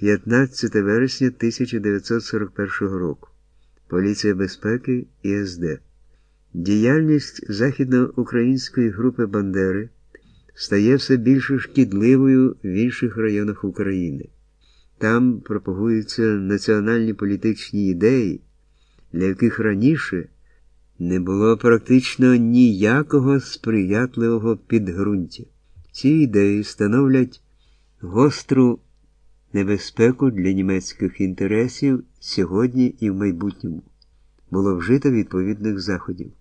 15 вересня 1941 року. Поліція безпеки і СД. Діяльність західноукраїнської групи Бандери стає все більш шкідливою в інших районах України. Там пропагуються національні політичні ідеї, для яких раніше не було практично ніякого сприятливого підґрунтя. Ці ідеї становлять гостру небезпеку для німецьких інтересів сьогодні і в майбутньому. Було вжито відповідних заходів.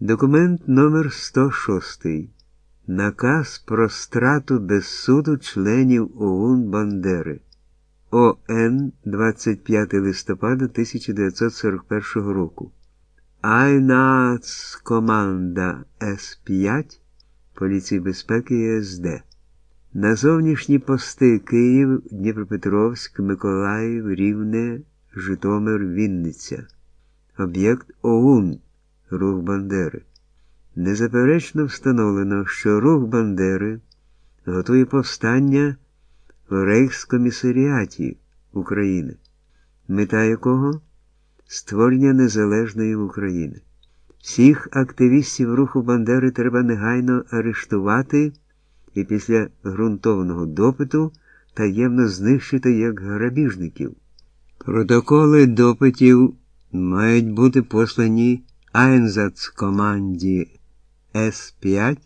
Документ номер 106 Наказ про страту без суду членів ОУН Бандери. ОН 25 листопада 1941 року. Айнацкоманда С5 Поліції безпеки і СД. На зовнішні пости Київ, Дніпропетровськ, Миколаїв, Рівне, Житомир, Вінниця. Об'єкт ОУН Рух Бандери. Незаперечно встановлено, що рух Бандери готує повстання в Рейхскомісаріаті України, мета якого створення незалежної України. Всіх активістів руху Бандери треба негайно арештувати і після ґрунтовного допиту таємно знищити як грабіжників. Протоколи допитів мають бути послані Айнзацкоманді С5.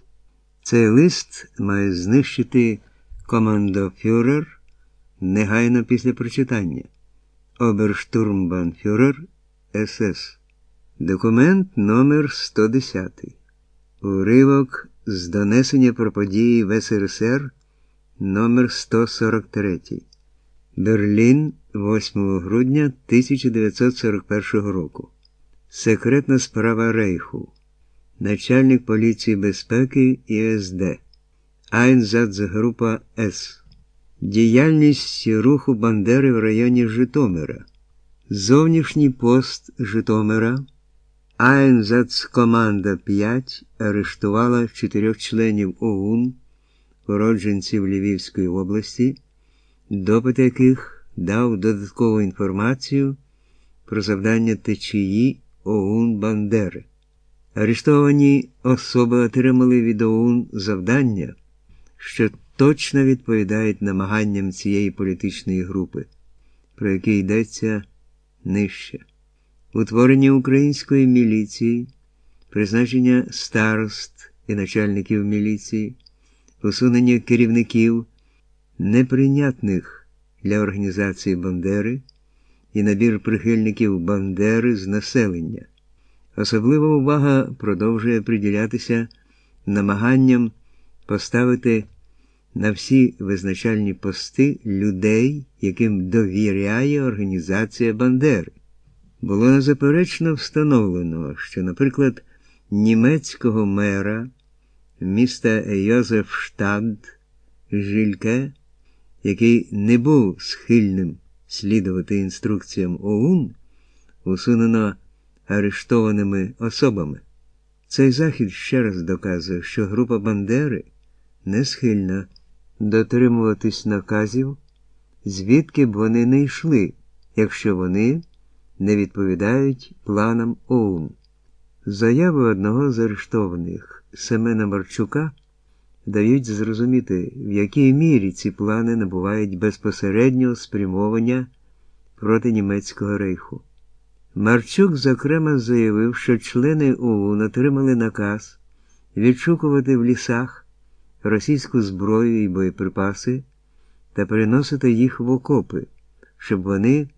Цей лист має знищити командофюрер негайно після прочитання. Оберштурмбанфюрер СС. Документ номер 110 Уривок з донесення про події в СРСР номер 143 Берлін 8 грудня 1941 року. Секретна справа Рейху. Начальник поліції безпеки ІСД. Айнзацгрупа С. Діяльність руху Бандери в районі Житомира. Зовнішній пост Житомира. Айнзацкоманда 5 арештувала чотирьох членів ОУН, уродженців Львівської області, допит яких дав додаткову інформацію про завдання течії ОУН Бандери. Арештовані особи отримали від ОУН завдання, що точно відповідають намаганням цієї політичної групи, про які йдеться нижче. Утворення української міліції, призначення старост і начальників міліції, усунення керівників, неприйнятних для організації Бандери і набір прихильників Бандери з населення. Особлива увага продовжує приділятися намаганням поставити на всі визначальні пости людей, яким довіряє організація Бандери. Було незаперечно встановлено, що, наприклад, німецького мера міста Йозефштадт Жильке, який не був схильним слідувати інструкціям ОУН, усунено арештованими особами. Цей захід ще раз доказує, що група Бандери не схильна дотримуватись наказів, звідки б вони не йшли, якщо вони не відповідають планам ОУН. Заяви одного з арештованих Семена Марчука дають зрозуміти, в якій мірі ці плани набувають безпосереднього спрямовання проти німецького рейху. Марчук, зокрема, заявив, що члени ОУН отримали наказ відшукувати в лісах російську зброю і боєприпаси та переносити їх в окопи, щоб вони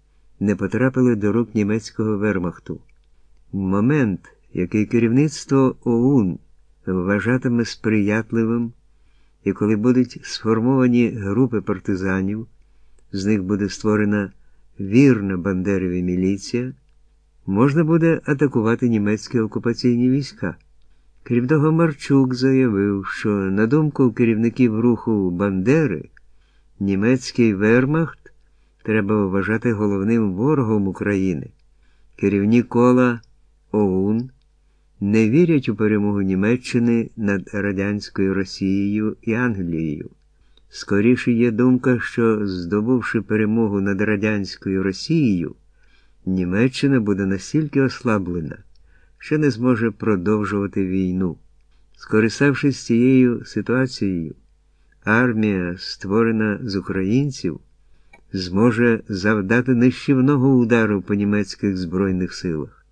не потрапили до рук німецького вермахту. Момент, який керівництво ОУН вважатиме сприятливим, і коли будуть сформовані групи партизанів, з них буде створена вірна Бандереві міліція, можна буде атакувати німецькі окупаційні війська. Крім того, Марчук заявив, що, на думку керівників руху Бандери, німецький вермахт треба вважати головним ворогом України. Керівні кола ОУН не вірять у перемогу Німеччини над радянською Росією і Англією. Скоріше є думка, що, здобувши перемогу над радянською Росією, Німеччина буде настільки ослаблена, що не зможе продовжувати війну. Скориставшись цією ситуацією, армія, створена з українців, зможе завдати нищівного удару по німецьких Збройних силах.